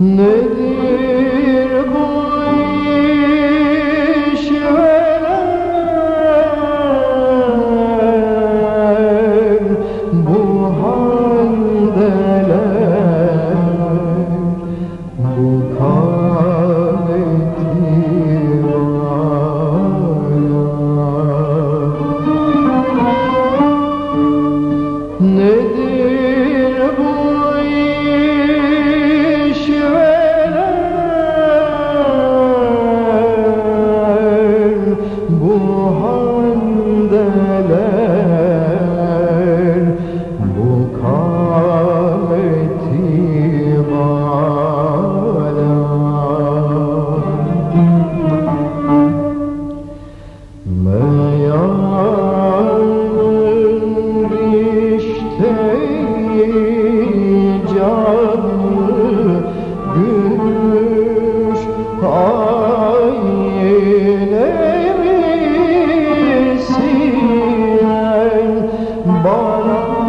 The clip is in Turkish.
Nedir bu iş bu haldeler bu kadeti Nedir Bora